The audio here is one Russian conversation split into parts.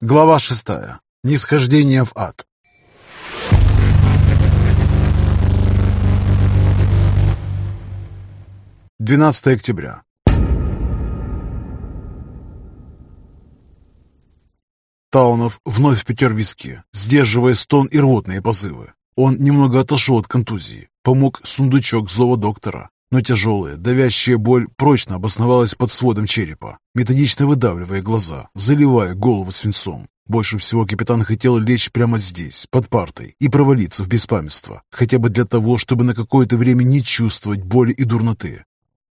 Глава шестая. Нисхождение в ад. Двенадцатое октября. Таунов вновь потер виски, сдерживая стон и рвотные позывы. Он немного отошел от контузии, помог сундучок злого доктора, но тяжелая, давящая боль прочно обосновалась под сводом черепа, методично выдавливая глаза, заливая голову свинцом. Больше всего капитан хотел лечь прямо здесь, под партой, и провалиться в беспамятство, хотя бы для того, чтобы на какое-то время не чувствовать боли и дурноты.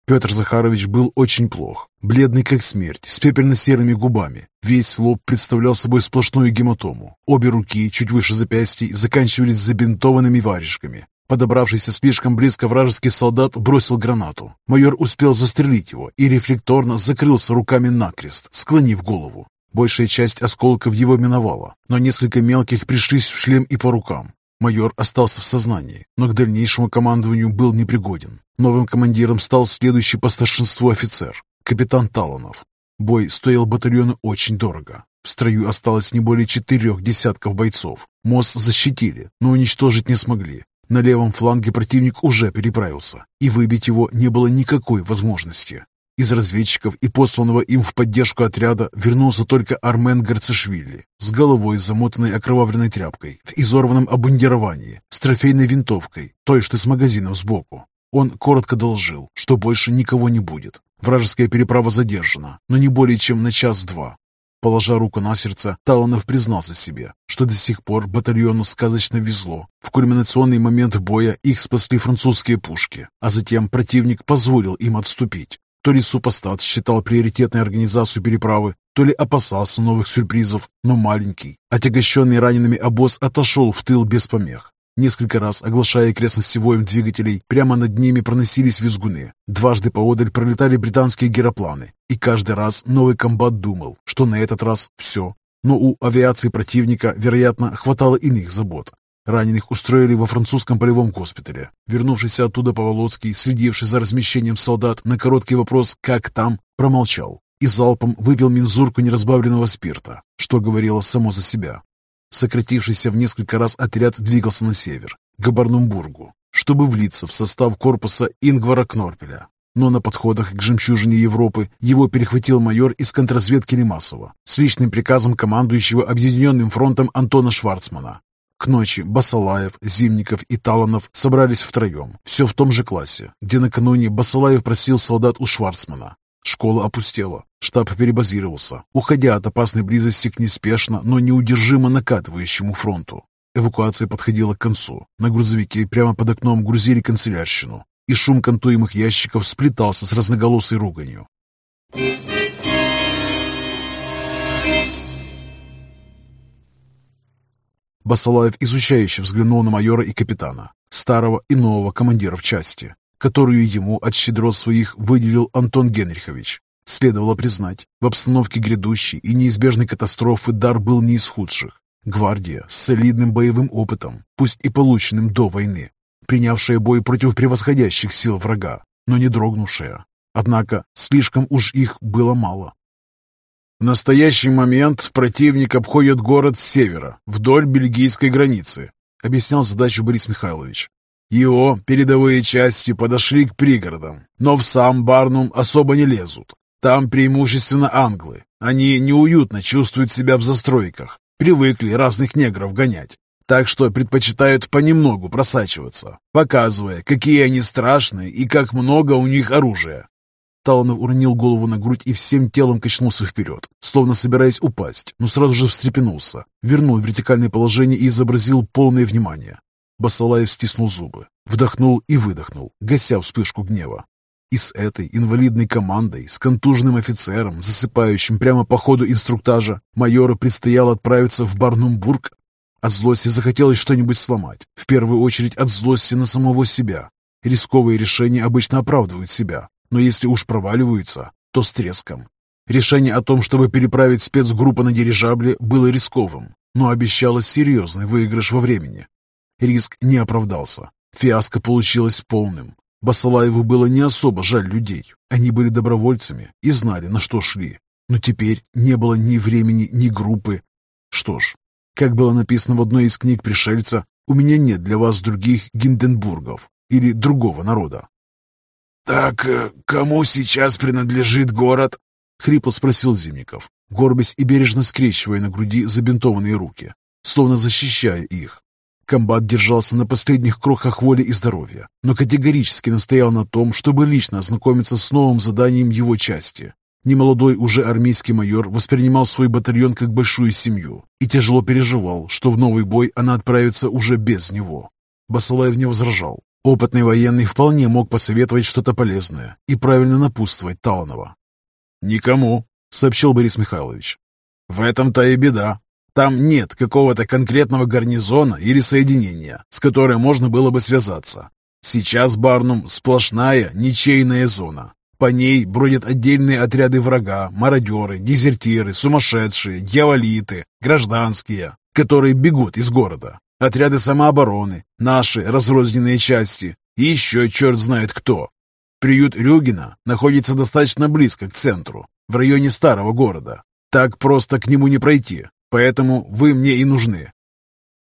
Петр Захарович был очень плох, бледный как смерть, с пепельно-серыми губами. Весь лоб представлял собой сплошную гематому. Обе руки, чуть выше запястья, заканчивались забинтованными варежками. Подобравшийся слишком близко вражеский солдат бросил гранату. Майор успел застрелить его и рефлекторно закрылся руками накрест, склонив голову. Большая часть осколков его миновала, но несколько мелких пришлись в шлем и по рукам. Майор остался в сознании, но к дальнейшему командованию был непригоден. Новым командиром стал следующий по старшинству офицер, капитан Таланов. Бой стоил батальону очень дорого. В строю осталось не более четырех десятков бойцов. Мост защитили, но уничтожить не смогли. На левом фланге противник уже переправился, и выбить его не было никакой возможности. Из разведчиков и посланного им в поддержку отряда вернулся только Армен Гарцешвили с головой, замотанной окровавленной тряпкой, в изорванном обмундировании, с трофейной винтовкой, той, что с магазином сбоку. Он коротко доложил, что больше никого не будет. Вражеская переправа задержана, но не более чем на час-два. Положа руку на сердце, Таланов признался себе, что до сих пор батальону сказочно везло. В кульминационный момент боя их спасли французские пушки, а затем противник позволил им отступить. То ли супостат считал приоритетной организацию переправы, то ли опасался новых сюрпризов, но маленький, отягощенный ранеными обоз отошел в тыл без помех. Несколько раз, оглашая окрестности воем двигателей, прямо над ними проносились визгуны. Дважды поодаль пролетали британские геропланы, и каждый раз новый комбат думал, что на этот раз все. Но у авиации противника, вероятно, хватало иных забот. Раненых устроили во французском полевом госпитале. Вернувшийся оттуда Поволоцкий, следивший за размещением солдат, на короткий вопрос «как там?», промолчал и залпом выпил мензурку неразбавленного спирта, что говорило само за себя. Сократившийся в несколько раз отряд двигался на север, к Барнумбургу, чтобы влиться в состав корпуса Ингвара Кнорпеля. Но на подходах к жемчужине Европы его перехватил майор из контрразведки Лимасова с личным приказом командующего Объединенным фронтом Антона Шварцмана к ночи Басалаев, Зимников и Таланов собрались втроем, все в том же классе, где накануне Басалаев просил солдат у Шварцмана. Школа опустела, штаб перебазировался, уходя от опасной близости к неспешно, но неудержимо накатывающему фронту. Эвакуация подходила к концу. На грузовике прямо под окном грузили канцелярщину, и шум кантуемых ящиков сплетался с разноголосой руганью. Басалаев изучающе взглянул на майора и капитана, старого и нового командира в части, которую ему от щедрот своих выделил Антон Генрихович. Следовало признать, в обстановке грядущей и неизбежной катастрофы дар был не из худших. Гвардия с солидным боевым опытом, пусть и полученным до войны, принявшая бой против превосходящих сил врага, но не дрогнувшая. Однако слишком уж их было мало. В настоящий момент противник обходит город с севера, вдоль бельгийской границы, объяснял задачу Борис Михайлович. Его передовые части подошли к пригородам, но в сам Барнум особо не лезут. Там преимущественно англы. Они неуютно чувствуют себя в застройках, привыкли разных негров гонять. Так что предпочитают понемногу просачиваться, показывая, какие они страшные и как много у них оружия. Таланов уронил голову на грудь и всем телом качнулся вперед, словно собираясь упасть, но сразу же встрепенулся, вернул вертикальное положение и изобразил полное внимание. Басалаев стиснул зубы, вдохнул и выдохнул, гася вспышку гнева. И с этой инвалидной командой, с контужным офицером, засыпающим прямо по ходу инструктажа, майору предстояло отправиться в Барнумбург. От злости захотелось что-нибудь сломать, в первую очередь от злости на самого себя. Рисковые решения обычно оправдывают себя, но если уж проваливаются, то с треском. Решение о том, чтобы переправить спецгруппу на дирижабле, было рисковым, но обещало серьезный выигрыш во времени. Риск не оправдался. Фиаско получилось полным. Басалаеву было не особо жаль людей. Они были добровольцами и знали, на что шли. Но теперь не было ни времени, ни группы. Что ж, как было написано в одной из книг пришельца, у меня нет для вас других Гинденбургов или другого народа. «Так э, кому сейчас принадлежит город?» — хрипло спросил Зимников, горбясь и бережно скрещивая на груди забинтованные руки, словно защищая их. Комбат держался на последних крохах воли и здоровья, но категорически настоял на том, чтобы лично ознакомиться с новым заданием его части. Немолодой уже армейский майор воспринимал свой батальон как большую семью и тяжело переживал, что в новый бой она отправится уже без него. Басалаев не возражал. Опытный военный вполне мог посоветовать что-то полезное и правильно напутствовать Таланова. «Никому», — сообщил Борис Михайлович. «В этом-то и беда. Там нет какого-то конкретного гарнизона или соединения, с которым можно было бы связаться. Сейчас Барнум сплошная ничейная зона. По ней бродят отдельные отряды врага, мародеры, дезертиры, сумасшедшие, дьяволиты, гражданские, которые бегут из города. Отряды самообороны, наши разрозненные части и еще черт знает кто. Приют Рюгина находится достаточно близко к центру, в районе старого города. Так просто к нему не пройти, Поэтому вы мне и нужны».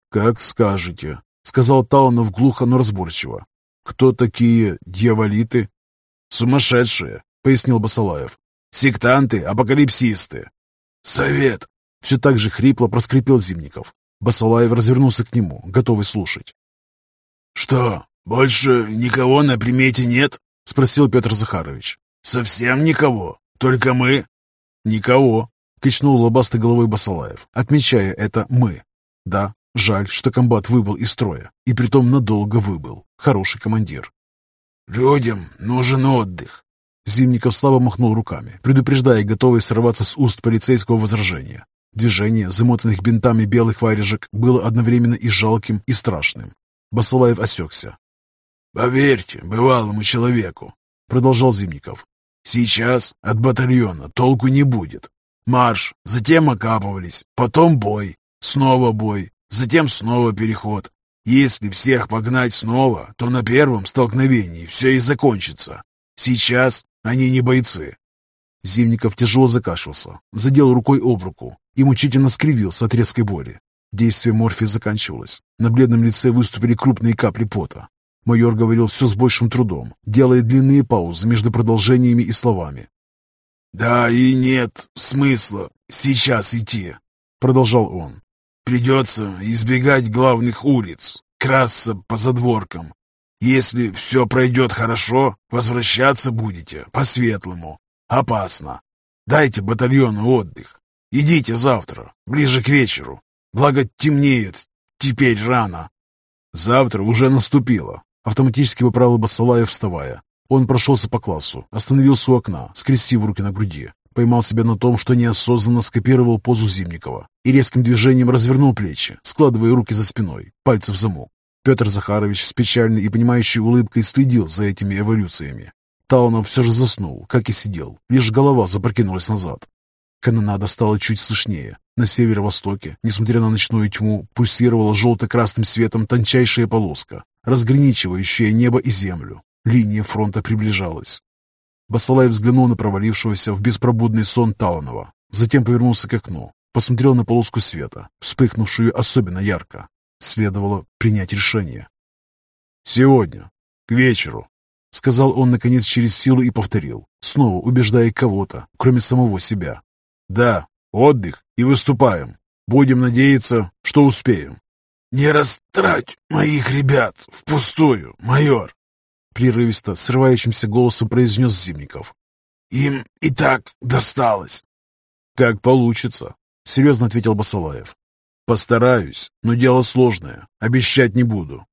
«Как скажете», — сказал Таунов глухо, но разборчиво. «Кто такие дьяволиты?» «Сумасшедшие», — пояснил Басалаев. «Сектанты, апокалипсисты». «Совет!» — все так же хрипло проскрипел Зимников. Басалаев развернулся к нему, готовый слушать. «Что, больше никого на примете нет?» — спросил Петр Захарович. «Совсем никого? Только мы?» «Никого», Качнул лобастой головой Басалаев, отмечая это «мы». Да, жаль, что комбат выбыл из строя, и притом надолго выбыл. Хороший командир. «Людям нужен отдых». Зимников слабо махнул руками, предупреждая готовый сорваться с уст полицейского возражения. Движение замотанных бинтами белых варежек было одновременно и жалким, и страшным. Басалаев осекся. «Поверьте бывалому человеку», — продолжал Зимников, — «сейчас от батальона толку не будет. Марш, затем окапывались, потом бой, снова бой, затем снова переход. Если всех погнать снова, то на первом столкновении все и закончится. Сейчас они не бойцы. Зимников тяжело закашлялся, задел рукой об руку и мучительно скривился от резкой боли. Действие морфия заканчивалось. На бледном лице выступили крупные капли пота. Майор говорил все с большим трудом, делая длинные паузы между продолжениями и словами. «Да и нет смысла сейчас идти», — продолжал он. «Придется избегать главных улиц, красться по задворкам. Если все пройдет хорошо, возвращаться будете по-светлому. Опасно. Дайте батальону отдых. Идите завтра, ближе к вечеру. Благо темнеет, теперь рано». «Завтра уже наступило», — автоматически поправил Басалаев, вставая. Он прошелся по классу, остановился у окна, скрестив руки на груди, поймал себя на том, что неосознанно скопировал позу Зимникова и резким движением развернул плечи, складывая руки за спиной, пальцы в замок. Петр Захарович с печальной и понимающей улыбкой следил за этими эволюциями. Таунов все же заснул, как и сидел, лишь голова запрокинулась назад. Канонада стала чуть слышнее. На северо-востоке, несмотря на ночную тьму, пульсировала желто-красным светом тончайшая полоска, разграничивающая небо и землю. Линия фронта приближалась. Басалай взглянул на провалившегося в беспробудный сон Таунова, затем повернулся к окну, посмотрел на полоску света, вспыхнувшую особенно ярко. Следовало принять решение. «Сегодня, к вечеру», — сказал он наконец через силу и повторил, снова убеждая кого-то, кроме самого себя. «Да, отдых и выступаем. Будем надеяться, что успеем». «Не растрать моих ребят впустую, майор!» Прерывисто, срывающимся голосом произнес Зимников. «Им и так досталось». «Как получится», — серьезно ответил Басалаев. «Постараюсь, но дело сложное. Обещать не буду».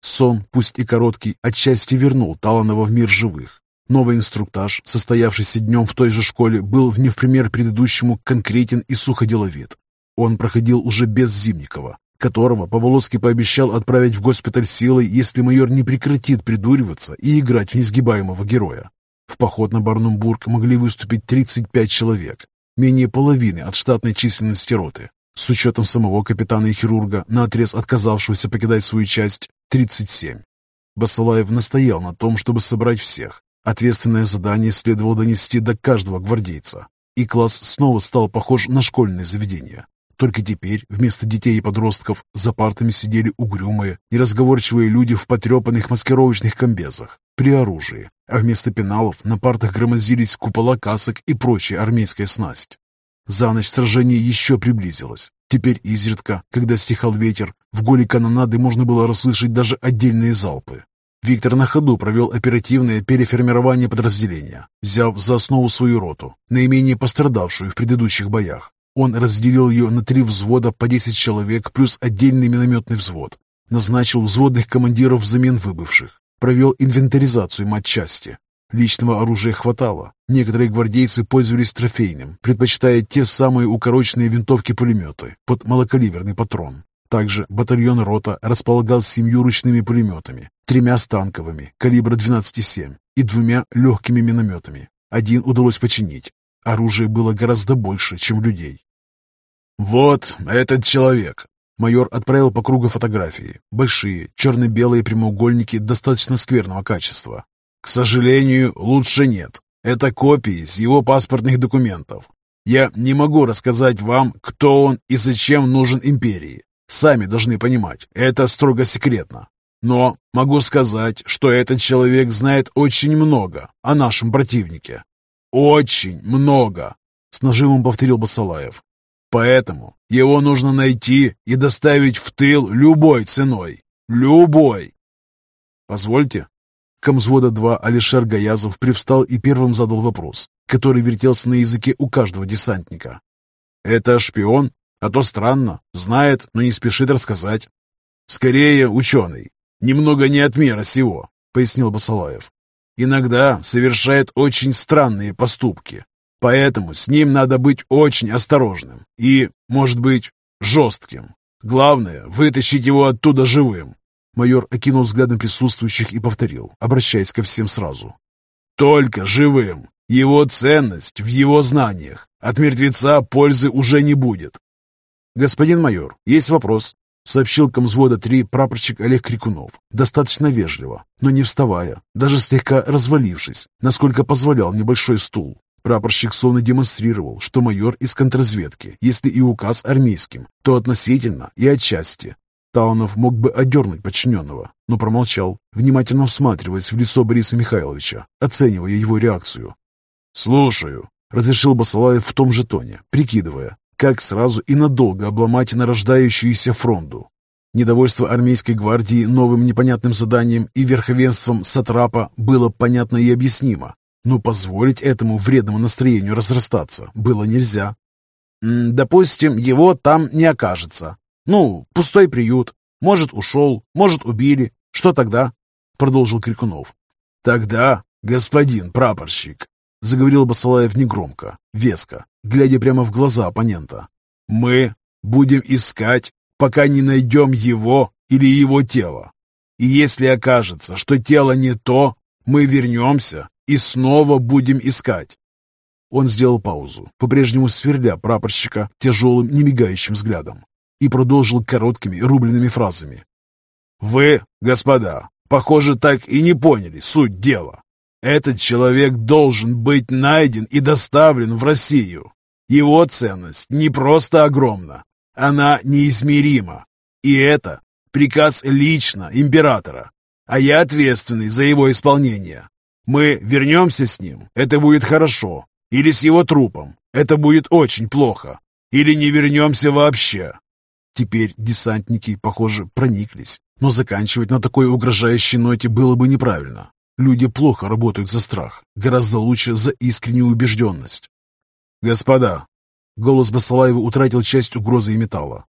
Сон, пусть и короткий, отчасти вернул Таланова в мир живых. Новый инструктаж, состоявшийся днем в той же школе, был в не в пример предыдущему конкретен и суходеловит. Он проходил уже без Зимникова, которого Поволоцкий пообещал отправить в госпиталь силой, если майор не прекратит придуриваться и играть в несгибаемого героя. В поход на Барнумбург могли выступить 35 человек, менее половины от штатной численности роты. С учетом самого капитана и хирурга, наотрез отказавшегося покидать свою часть, 37. Басалаев настоял на том, чтобы собрать всех, Ответственное задание следовало донести до каждого гвардейца. И класс снова стал похож на школьное заведение. Только теперь вместо детей и подростков за партами сидели угрюмые, неразговорчивые люди в потрепанных маскировочных комбезах, при оружии, а вместо пеналов на партах громозились купола касок и прочая армейская снасть. За ночь сражение еще приблизилось. Теперь изредка, когда стихал ветер, в голе канонады можно было расслышать даже отдельные залпы. Виктор на ходу провел оперативное переформирование подразделения, взяв за основу свою роту, наименее пострадавшую в предыдущих боях. Он разделил ее на три взвода по 10 человек плюс отдельный минометный взвод. Назначил взводных командиров взамен выбывших. Провел инвентаризацию матчасти. Личного оружия хватало. Некоторые гвардейцы пользовались трофейным, предпочитая те самые укороченные винтовки-пулеметы под малокалиберный патрон. Также батальон рота располагал семью ручными пулеметами, тремя станковыми калибра 12,7 и двумя легкими минометами. Один удалось починить. Оружие было гораздо больше, чем людей. «Вот этот человек!» Майор отправил по кругу фотографии. Большие, черно-белые прямоугольники достаточно скверного качества. «К сожалению, лучше нет. Это копии с его паспортных документов. Я не могу рассказать вам, кто он и зачем нужен империи. Сами должны понимать, это строго секретно. Но могу сказать, что этот человек знает очень много о нашем противнике. Очень много!» С нажимом повторил Басалаев. Поэтому его нужно найти и доставить в тыл любой ценой. Любой. Позвольте. Комзвода 2 Алишер Гаязов привстал и первым задал вопрос, который вертелся на языке у каждого десантника. Это шпион? А то странно. Знает, но не спешит рассказать. Скорее, ученый. Немного не от мира сего, пояснил Басалаев. Иногда совершает очень странные поступки, Поэтому с ним надо быть очень осторожным и, может быть, жестким. Главное, вытащить его оттуда живым. Майор окинул взглядом присутствующих и повторил, обращаясь ко всем сразу. «Только живым! Его ценность в его знаниях. От мертвеца пользы уже не будет». «Господин майор, есть вопрос», — сообщил комзвода 3 прапорщик Олег Крикунов, достаточно вежливо, но не вставая, даже слегка развалившись, насколько позволял небольшой стул. Прапорщик словно демонстрировал, что майор из контрразведки, если и указ армейским, то относительно и отчасти. Таунов мог бы одернуть подчиненного, но промолчал, внимательно всматриваясь в лицо Бориса Михайловича, оценивая его реакцию. «Слушаю», — разрешил Басалаев в том же тоне, прикидывая, как сразу и надолго обломать нарождающуюся фронту. Недовольство армейской гвардии новым непонятным заданием и верховенством Сатрапа было понятно и объяснимо, но позволить этому вредному настроению разрастаться было нельзя. «Допустим, его там не окажется. Ну, пустой приют. Может, ушел, может, убили. Что тогда?» Продолжил Крикунов. «Тогда, господин прапорщик», — заговорил Басалаев негромко, веско, глядя прямо в глаза оппонента. «Мы будем искать, пока не найдем его или его тело. И если окажется, что тело не то, мы вернемся и снова будем искать. Он сделал паузу, по-прежнему сверля прапорщика тяжелым, немигающим взглядом, и продолжил короткими рубленными фразами. «Вы, господа, похоже, так и не поняли суть дела. Этот человек должен быть найден и доставлен в Россию. Его ценность не просто огромна, она неизмерима. И это приказ лично императора, а я ответственный за его исполнение. Мы вернемся с ним, это будет хорошо. Или с его трупом, это будет очень плохо. Или не вернемся вообще. Теперь десантники, похоже, прониклись. Но заканчивать на такой угрожающей ноте было бы неправильно. Люди плохо работают за страх, гораздо лучше за искреннюю убежденность. «Господа!» Голос Басалаева утратил часть угрозы и металла.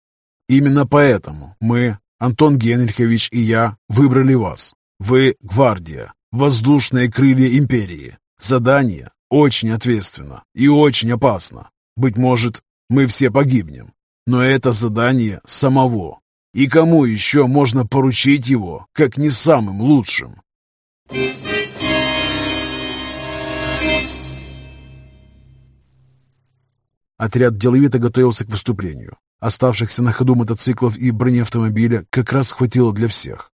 «Именно поэтому мы, Антон Генрихович и я, выбрали вас. Вы — гвардия, Воздушные крылья империи. Задание очень ответственно и очень опасно. Быть может, мы все погибнем. Но это задание самого. И кому еще можно поручить его, как не самым лучшим? Отряд деловито готовился к выступлению. Оставшихся на ходу мотоциклов и бронеавтомобиля как раз хватило для всех.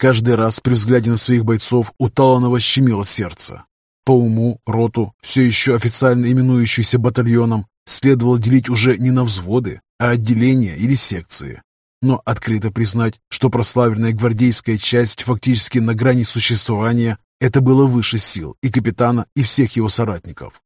Каждый раз при взгляде на своих бойцов у Таланова щемило сердце. По уму роту, все еще официально именующуюся батальоном, следовало делить уже не на взводы, а отделения или секции. Но открыто признать, что прославленная гвардейская часть фактически на грани существования, это было выше сил и капитана, и всех его соратников.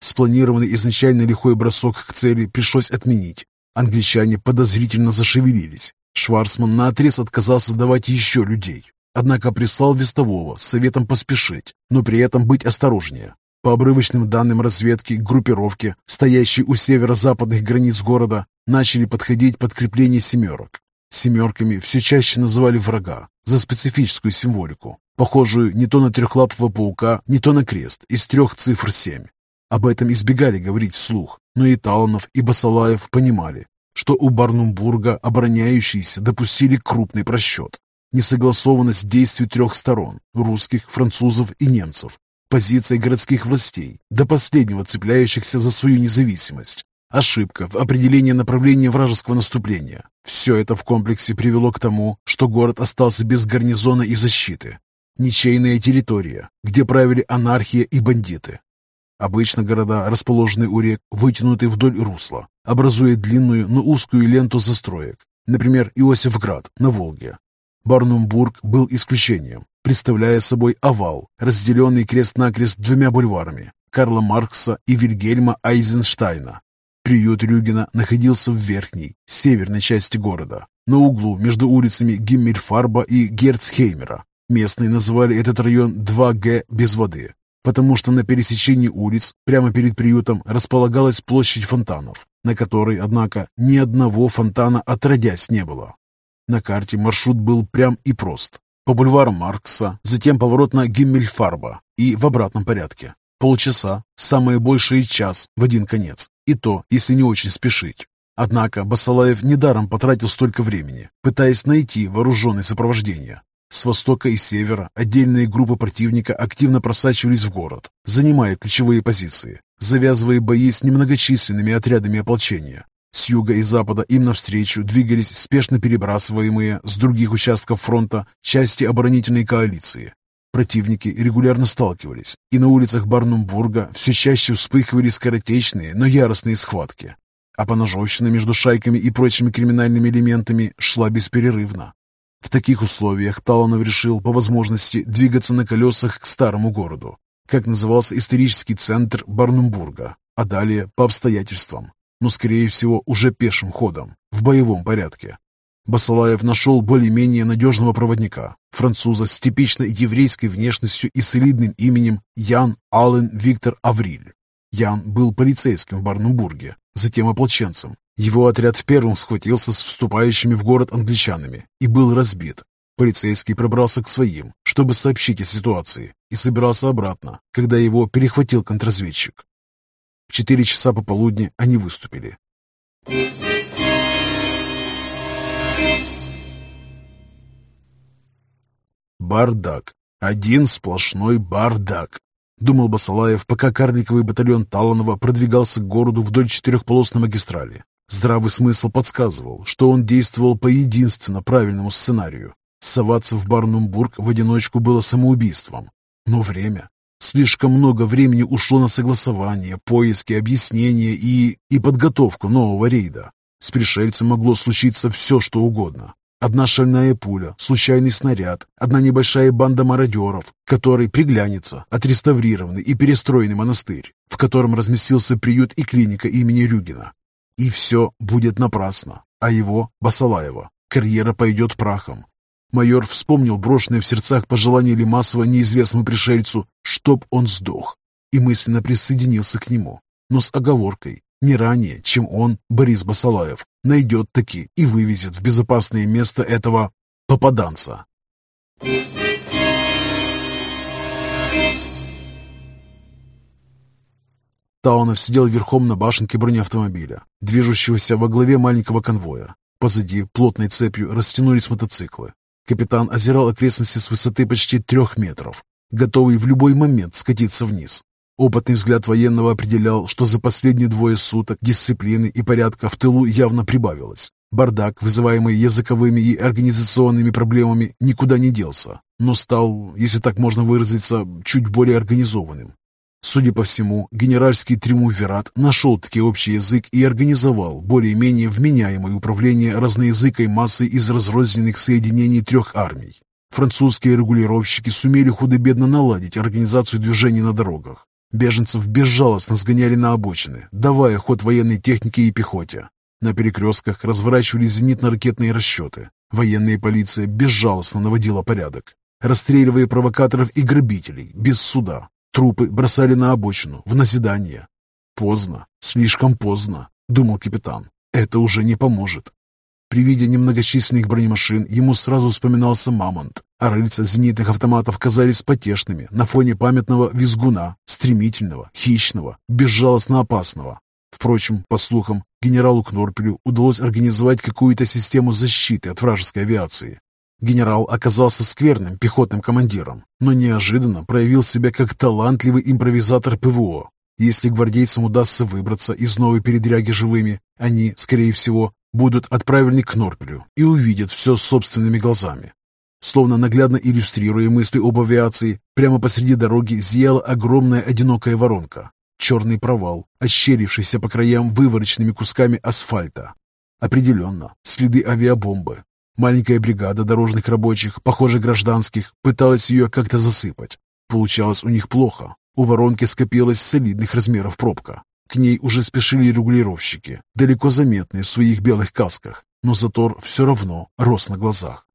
Спланированный изначально лихой бросок к цели пришлось отменить. Англичане подозрительно зашевелились. Шварцман наотрез отказался давать еще людей. Однако прислал вестового с советом поспешить, но при этом быть осторожнее. По обрывочным данным разведки, группировки, стоящие у северо-западных границ города, начали подходить подкрепления «семерок». «Семерками» все чаще называли врага за специфическую символику, похожую не то на трехлапого паука, не то на крест из трех цифр семь. Об этом избегали говорить вслух, но и Таланов, и Басалаев понимали, что у Барнумбурга обороняющиеся допустили крупный просчет. Несогласованность действий трех сторон – русских, французов и немцев, позиция городских властей, до последнего цепляющихся за свою независимость, ошибка в определении направления вражеского наступления. Все это в комплексе привело к тому, что город остался без гарнизона и защиты. Ничейная территория, где правили анархия и бандиты, Обычно города, расположенные у рек, вытянуты вдоль русла, образуя длинную, но узкую ленту застроек. Например, Иосифград на Волге. Барнумбург был исключением, представляя собой овал, разделенный крест-накрест двумя бульварами Карла Маркса и Вильгельма Айзенштейна. Приют Рюгена находился в верхней, северной части города, на углу между улицами Гиммельфарба и Герцхеймера. Местные называли этот район 2Г без воды, потому что на пересечении улиц, прямо перед приютом, располагалась площадь фонтанов, на которой, однако, ни одного фонтана отродясь не было. На карте маршрут был прям и прост. По бульвару Маркса, затем поворот на Гиммельфарба и в обратном порядке. Полчаса, самое большее час, в один конец. И то, если не очень спешить. Однако Басалаев недаром потратил столько времени, пытаясь найти вооруженное сопровождение. С востока и севера отдельные группы противника активно просачивались в город, занимая ключевые позиции, завязывая бои с немногочисленными отрядами ополчения. С юга и запада им навстречу двигались спешно перебрасываемые с других участков фронта части оборонительной коалиции. Противники регулярно сталкивались, и на улицах Барнумбурга все чаще вспыхивали скоротечные, но яростные схватки. А поножовщина между шайками и прочими криминальными элементами шла бесперерывно. В таких условиях Таланов решил по возможности двигаться на колесах к старому городу, как назывался исторический центр Барнумбурга, а далее по обстоятельствам, но, скорее всего, уже пешим ходом, в боевом порядке. Басалаев нашел более-менее надежного проводника, француза с типичной еврейской внешностью и солидным именем Ян Аллен Виктор Авриль. Ян был полицейским в Барнумбурге, затем ополченцем, его отряд первым схватился с вступающими в город англичанами и был разбит. Полицейский пробрался к своим, чтобы сообщить о ситуации, и собирался обратно, когда его перехватил контрразведчик. В четыре часа пополудни они выступили. Бардак. Один сплошной бардак. Думал Басалаев, пока карликовый батальон Таланова продвигался к городу вдоль четырехполосной магистрали. Здравый смысл подсказывал, что он действовал по единственно правильному сценарию. Соваться в Барнумбург в одиночку было самоубийством. Но время. Слишком много времени ушло на согласование, поиски, объяснения и... и подготовку нового рейда. С пришельцем могло случиться все, что угодно. Одна шальная пуля, случайный снаряд, одна небольшая банда мародеров, который приглянется отреставрированный и перестроенный монастырь, в котором разместился приют и клиника имени Рюгина. И все будет напрасно. А его, Басалаева, карьера пойдет прахом. Майор вспомнил брошенное в сердцах пожелание Лимасова неизвестному пришельцу, чтоб он сдох, и мысленно присоединился к нему, но с оговоркой, не ранее, чем он, Борис Басалаев, найдет таки и вывезет в безопасное место этого попаданца. Таунов сидел верхом на башенке бронеавтомобиля, движущегося во главе маленького конвоя. Позади плотной цепью растянулись мотоциклы. Капитан озирал окрестности с высоты почти трех метров, готовый в любой момент скатиться вниз. Опытный взгляд военного определял, что за последние двое суток дисциплины и порядка в тылу явно прибавилось. Бардак, вызываемый языковыми и организационными проблемами, никуда не делся, но стал, если так можно выразиться, чуть более организованным. Судя по всему, генеральский триумвират нашел таки общий язык и организовал более-менее вменяемое управление разноязыкой массой из разрозненных соединений трех армий. Французские регулировщики сумели худо-бедно наладить организацию движений на дорогах. Беженцев безжалостно сгоняли на обочины, давая ход военной технике и пехоте. На перекрестках разворачивались зенитно-ракетные расчеты. Военная полиция безжалостно наводила порядок, расстреливая провокаторов и грабителей без суда. Трупы бросали на обочину, в назидание. «Поздно, слишком поздно», — думал капитан. «Это уже не поможет. При виде немногочисленных бронемашин ему сразу вспоминался мамонт, а рыльца зенитных автоматов казались потешными на фоне памятного визгуна, стремительного, хищного, безжалостно опасного. Впрочем, по слухам, генералу Кнорпелю удалось организовать какую-то систему защиты от вражеской авиации. Генерал оказался скверным пехотным командиром, но неожиданно проявил себя как талантливый импровизатор ПВО. Если гвардейцам удастся выбраться из новой передряги живыми, они, скорее всего, будут отправлены к Норпелю и увидят все собственными глазами. Словно наглядно иллюстрируя мысли об авиации, прямо посреди дороги зияла огромная одинокая воронка. Черный провал, ощерившийся по краям выворочными кусками асфальта. Определенно, следы авиабомбы. Маленькая бригада дорожных рабочих, похоже гражданских, пыталась ее как-то засыпать. Получалось у них плохо. У воронки скопилась солидных размеров пробка. К ней уже спешили регулировщики, далеко заметные в своих белых касках, но затор все равно рос на глазах.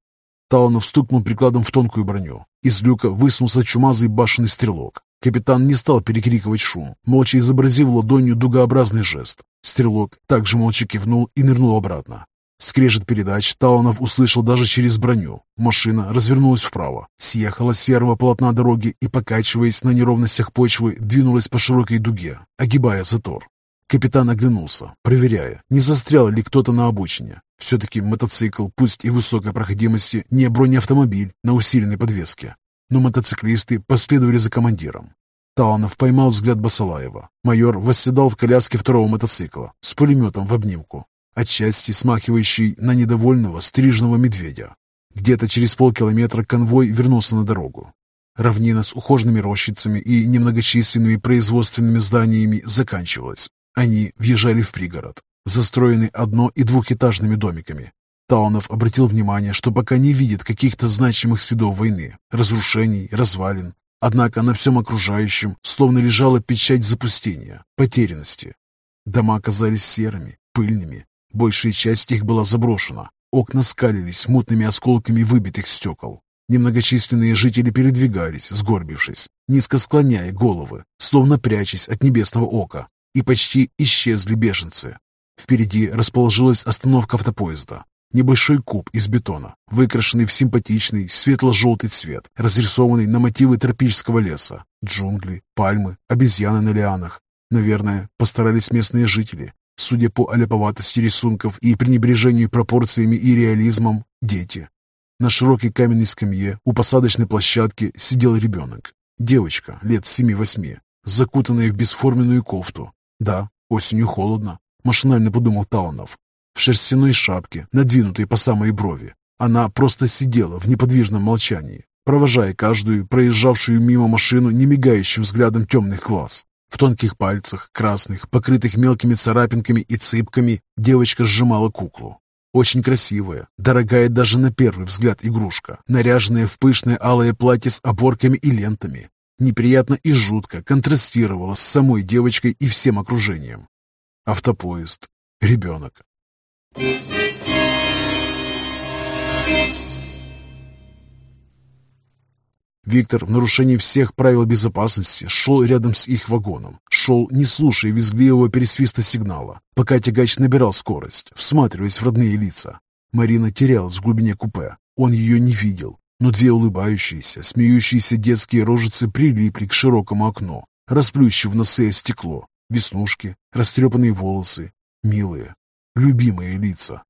Таунов стукнул прикладом в тонкую броню. Из люка высунулся чумазый башенный стрелок. Капитан не стал перекрикивать шум, молча изобразив ладонью дугообразный жест. Стрелок также молча кивнул и нырнул обратно. Скрежет передач Таунов услышал даже через броню. Машина развернулась вправо, съехала с серого полотна дороги и, покачиваясь на неровностях почвы, двинулась по широкой дуге, огибая затор. Капитан оглянулся, проверяя, не застрял ли кто-то на обочине. Все-таки мотоцикл, пусть и высокой проходимости, не бронеавтомобиль на усиленной подвеске. Но мотоциклисты последовали за командиром. Таунов поймал взгляд Басалаева. Майор восседал в коляске второго мотоцикла с пулеметом в обнимку отчасти смахивающий на недовольного стрижного медведя. Где-то через полкилометра конвой вернулся на дорогу. Равнина с ухоженными рощицами и немногочисленными производственными зданиями заканчивалась. Они въезжали в пригород, застроенный одно- и двухэтажными домиками. Таунов обратил внимание, что пока не видит каких-то значимых следов войны, разрушений, развалин. Однако на всем окружающем словно лежала печать запустения, потерянности. Дома казались серыми, пыльными, Большая часть их была заброшена. Окна скалились мутными осколками выбитых стекол. Немногочисленные жители передвигались, сгорбившись, низко склоняя головы, словно прячась от небесного ока, и почти исчезли беженцы. Впереди расположилась остановка автопоезда. Небольшой куб из бетона, выкрашенный в симпатичный светло-желтый цвет, разрисованный на мотивы тропического леса. Джунгли, пальмы, обезьяны на лианах. Наверное, постарались местные жители, Судя по аляповатости рисунков и пренебрежению пропорциями и реализмом, дети. На широкой каменной скамье у посадочной площадки сидел ребенок. Девочка лет семи-восьми, закутанная в бесформенную кофту. Да, осенью холодно, машинально подумал Таланов. В шерстяной шапке, надвинутой по самой брови. Она просто сидела в неподвижном молчании, провожая каждую проезжавшую мимо машину немигающим взглядом темных глаз. В тонких пальцах, красных, покрытых мелкими царапинками и цыпками, девочка сжимала куклу. Очень красивая, дорогая даже на первый взгляд игрушка, наряженная в пышное алое платье с оборками и лентами. Неприятно и жутко контрастировала с самой девочкой и всем окружением. Автопоезд. Ребенок. Виктор в нарушении всех правил безопасности шел рядом с их вагоном. Шел, не слушая визгливого пересвиста сигнала, пока тягач набирал скорость, всматриваясь в родные лица. Марина терялась в глубине купе. Он ее не видел, но две улыбающиеся, смеющиеся детские рожицы прилипли к широкому окну, расплющив носы стекло. Веснушки, растрепанные волосы, милые, любимые лица.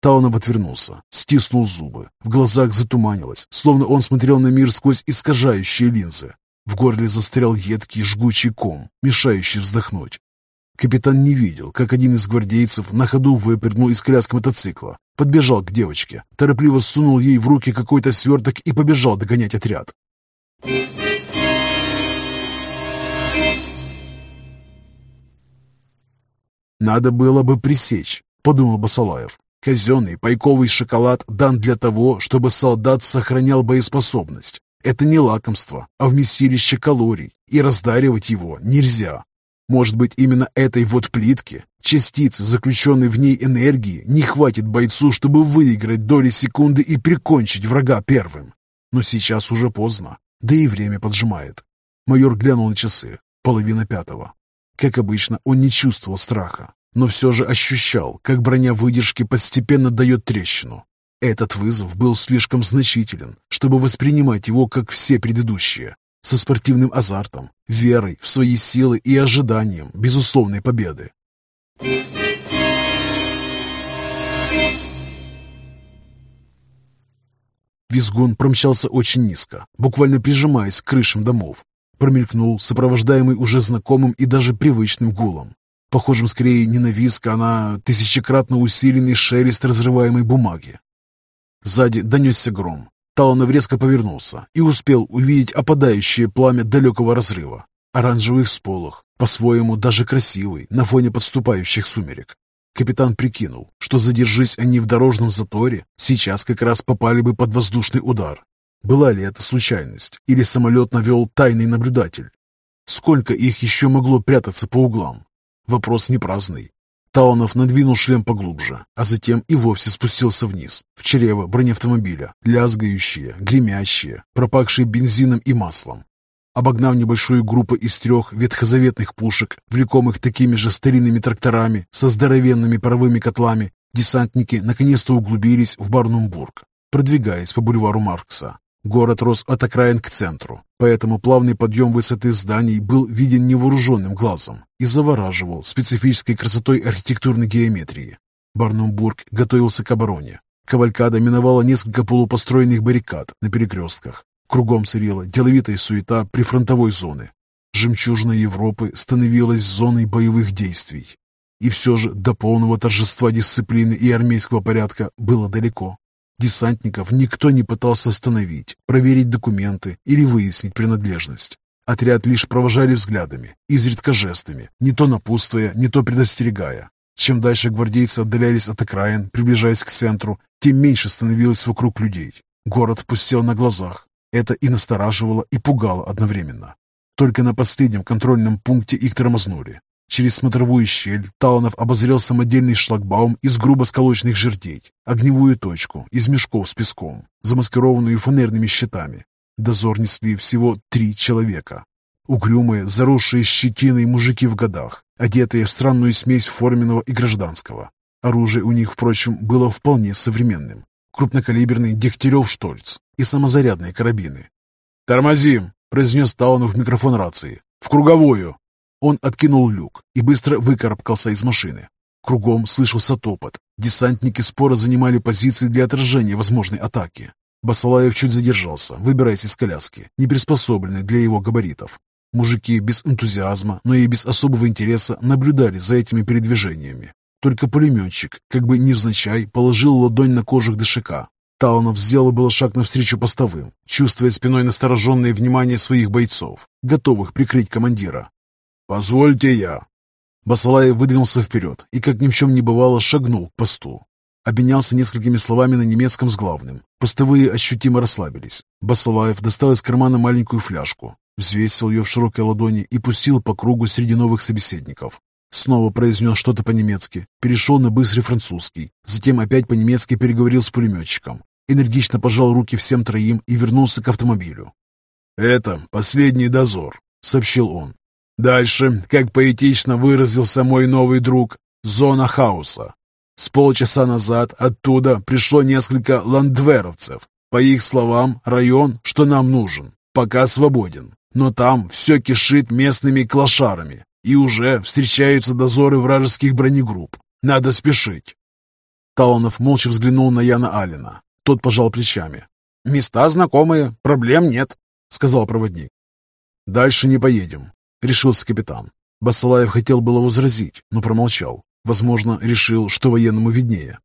Таунов отвернулся, стиснул зубы. В глазах затуманилось, словно он смотрел на мир сквозь искажающие линзы. В горле застрял едкий жгучий ком, мешающий вздохнуть. Капитан не видел, как один из гвардейцев на ходу выпрыгнул из коляски мотоцикла, подбежал к девочке, торопливо сунул ей в руки какой-то сверток и побежал догонять отряд. «Надо было бы пресечь», — подумал Басалаев. «Казенный пайковый шоколад дан для того, чтобы солдат сохранял боеспособность. Это не лакомство, а вместилище калорий, и раздаривать его нельзя. Может быть, именно этой вот плитки, частицы, заключенной в ней энергии, не хватит бойцу, чтобы выиграть доли секунды и прикончить врага первым. Но сейчас уже поздно, да и время поджимает. Майор глянул на часы, половина пятого. Как обычно, он не чувствовал страха, но все же ощущал, как броня выдержки постепенно дает трещину. Этот вызов был слишком значителен, чтобы воспринимать его, как все предыдущие, со спортивным азартом, верой в свои силы и ожиданием безусловной победы. Визгун промчался очень низко, буквально прижимаясь к крышам домов, Промелькнул, сопровождаемый уже знакомым и даже привычным гулом. Похожим скорее не на виск, а на тысячекратно усиленный шелест разрываемой бумаги. Сзади донесся гром. Таланов резко повернулся и успел увидеть опадающее пламя далекого разрыва. Оранжевый всполох, по-своему даже красивый, на фоне подступающих сумерек. Капитан прикинул, что задержись они в дорожном заторе, сейчас как раз попали бы под воздушный удар. Была ли это случайность, или самолет навел тайный наблюдатель? Сколько их еще могло прятаться по углам? Вопрос не праздный. Таунов надвинул шлем поглубже, а затем и вовсе спустился вниз, в чрево бронеавтомобиля, лязгающие, гремящие, пропахшие бензином и маслом. Обогнав небольшую группу из трех ветхозаветных пушек, влекомых такими же старинными тракторами со здоровенными паровыми котлами, десантники наконец-то углубились в Барнумбург, продвигаясь по бульвару Маркса. Город рос от окраин к центру, поэтому плавный подъем высоты зданий был виден невооруженным глазом и завораживал специфической красотой архитектурной геометрии. Барнумбург готовился к обороне. Кавалькада миновала несколько полупостроенных баррикад на перекрестках. Кругом царила деловитая суета прифронтовой зоны. Жемчужина Европы становилась зоной боевых действий. И все же до полного торжества дисциплины и армейского порядка было далеко. Десантников никто не пытался остановить, проверить документы или выяснить принадлежность. Отряд лишь провожали взглядами, изредка жестами, не то напутствуя, не то предостерегая. Чем дальше гвардейцы отдалялись от окраин, приближаясь к центру, тем меньше становилось вокруг людей. Город пустел на глазах. Это и настораживало, и пугало одновременно. Только на последнем контрольном пункте их тормознули. Через смотровую щель Таунов обозрел самодельный шлагбаум из грубо сколоченных жердей, огневую точку из мешков с песком, замаскированную фанерными щитами. Дозор несли всего три человека. Угрюмые, заросшие щетиной мужики в годах, одетые в странную смесь форменного и гражданского. Оружие у них, впрочем, было вполне современным. Крупнокалиберный Дегтярев-Штольц и самозарядные карабины. «Тормозим!» — произнес Таунов в микрофон рации. «В круговую!» Он откинул люк и быстро выкарабкался из машины. Кругом слышался топот. Десантники споро занимали позиции для отражения возможной атаки. Басалаев чуть задержался, выбираясь из коляски, не приспособленной для его габаритов. Мужики без энтузиазма, но и без особого интереса наблюдали за этими передвижениями. Только пулеметчик, как бы невзначай, положил ладонь на кожух дышака. Таунов сделал было шаг навстречу постовым, чувствуя спиной настороженное внимание своих бойцов, готовых прикрыть командира. «Позвольте я». Басалаев выдвинулся вперед и, как ни в чем не бывало, шагнул к посту. Обменялся несколькими словами на немецком с главным. Постовые ощутимо расслабились. Басалаев достал из кармана маленькую фляжку, взвесил ее в широкой ладони и пустил по кругу среди новых собеседников. Снова произнес что-то по-немецки, перешел на быстрый французский, затем опять по-немецки переговорил с пулеметчиком, энергично пожал руки всем троим и вернулся к автомобилю. «Это последний дозор», — сообщил он. Дальше, как поэтично выразился мой новый друг, зона хаоса. С полчаса назад оттуда пришло несколько ландверовцев. По их словам, район, что нам нужен, пока свободен. Но там все кишит местными клошарами, и уже встречаются дозоры вражеских бронегрупп. Надо спешить. Таланов молча взглянул на Яна Алина. Тот пожал плечами. «Места знакомые, проблем нет», — сказал проводник. «Дальше не поедем. — решился капитан. Басалаев хотел было возразить, но промолчал. Возможно, решил, что военному виднее.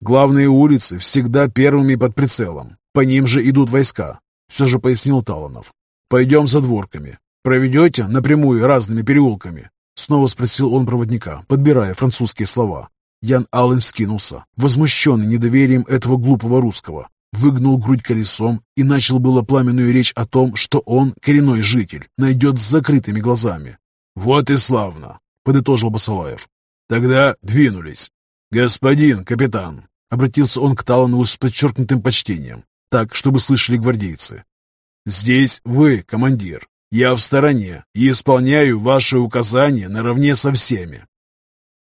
«Главные улицы всегда первыми под прицелом. По ним же идут войска», — все же пояснил Таланов. «Пойдем за дворками. Проведете напрямую разными переулками?» Снова спросил он проводника, подбирая французские слова. Ян Аллен вскинулся, возмущенный недоверием этого глупого русского, выгнул грудь колесом и начал было пламенную речь о том, что он, коренной житель, найдет с закрытыми глазами. «Вот и славно!» — подытожил Басалаев. «Тогда двинулись. Господин капитан!» — обратился он к Таланову с подчеркнутым почтением, так, чтобы слышали гвардейцы. «Здесь вы, командир. Я в стороне и исполняю ваши указания наравне со всеми.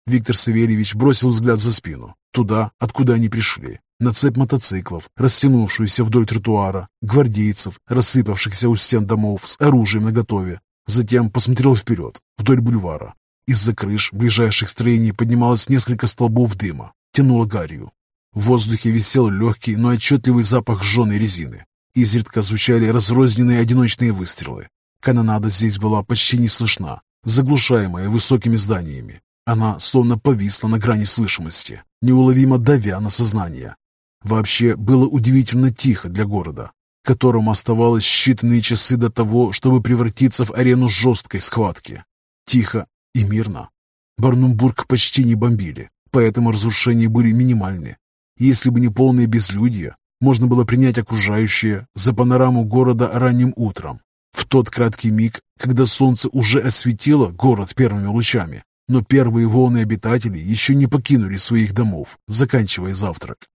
Виктор Савельевич бросил взгляд за спину, туда, откуда они пришли, на цепь мотоциклов, растянувшуюся вдоль тротуара, гвардейцев, рассыпавшихся у стен домов с оружием наготове. Затем посмотрел вперед, вдоль бульвара. Из-за крыш ближайших строений поднималось несколько столбов дыма, тянуло гарью. В воздухе висел легкий, но отчетливый запах сжженной резины. Изредка звучали разрозненные одиночные выстрелы. Канонада здесь была почти не слышна, заглушаемая высокими зданиями. Она словно повисла на грани слышимости, неуловимо давя на сознание. Вообще было удивительно тихо для города, которому оставалось считанные часы до того, чтобы превратиться в арену жесткой схватки. Тихо и мирно. Барнумбург почти не бомбили, поэтому разрушения были минимальны. Если бы не полное безлюдье, можно было принять окружающее за панораму города ранним утром. В тот краткий миг, когда солнце уже осветило город первыми лучами, но первые волны обитателей еще не покинули своих домов, заканчивая завтрак.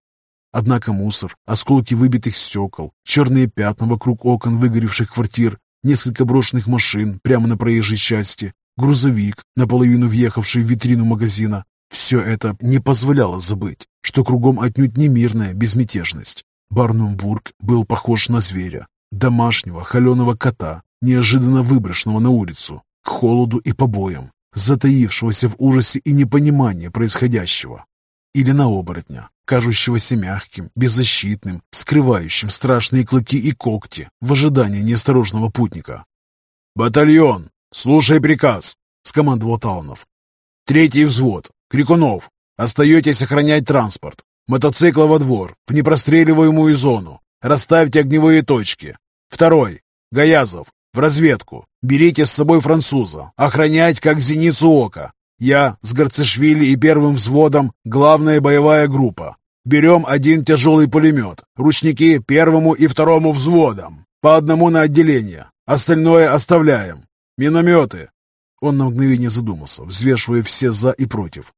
Однако мусор, осколки выбитых стекол, черные пятна вокруг окон выгоревших квартир, несколько брошенных машин прямо на проезжей части, грузовик, наполовину въехавший в витрину магазина, все это не позволяло забыть, что кругом отнюдь не мирная безмятежность. Барнумбург был похож на зверя, домашнего холеного кота, неожиданно выброшенного на улицу, к холоду и побоям, затаившегося в ужасе и непонимании происходящего. Или на оборотня, кажущегося мягким, беззащитным, скрывающим страшные клыки и когти в ожидании неосторожного путника. «Батальон! Слушай приказ!» — скомандовал Таланов. «Третий взвод! Крикунов! Остаетесь охранять транспорт! Мотоцикла во двор, в непростреливаемую зону! Расставьте огневые точки! Второй! Гаязов! В разведку! Берите с собой француза, охранять как зеницу ока. Я с Гарцешвили и первым взводом главная боевая группа. Берем один тяжелый пулемет, ручники первому и второму взводам, по одному на отделение. Остальное оставляем. Минометы. Он на мгновение задумался, взвешивая все «за» и «против».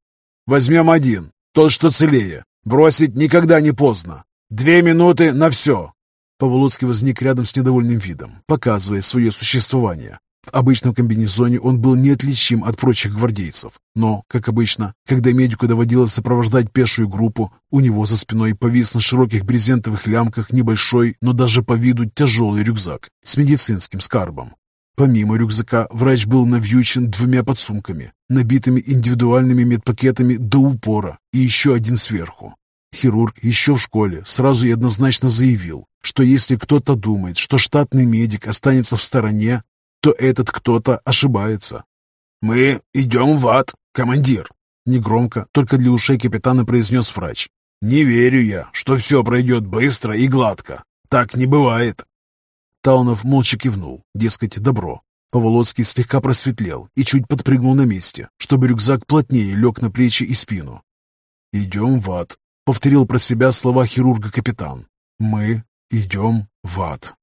Возьмем один, тот, что целее. Бросить никогда не поздно. Две минуты на все. Поволоцкий возник рядом с недовольным видом, показывая свое существование. В обычном комбинезоне он был неотличим от прочих гвардейцев, но, как обычно, когда медику доводилось сопровождать пешую группу, у него за спиной повис на широких брезентовых лямках небольшой, но даже по виду тяжелый рюкзак с медицинским скарбом. Помимо рюкзака, врач был навьючен двумя подсумками, набитыми индивидуальными медпакетами до упора и еще один сверху. Хирург еще в школе сразу и однозначно заявил, что если кто-то думает, что штатный медик останется в стороне, то этот кто-то ошибается. «Мы идем в ад, командир!» Негромко, только для ушей капитана произнес врач. «Не верю я, что все пройдет быстро и гладко. Так не бывает!» Таунов молча кивнул, дескать, добро. Поволоцкий слегка просветлел и чуть подпрыгнул на месте, чтобы рюкзак плотнее лег на плечи и спину. «Идем в ад», — повторил про себя слова хирурга капитан. «Мы идем в ад».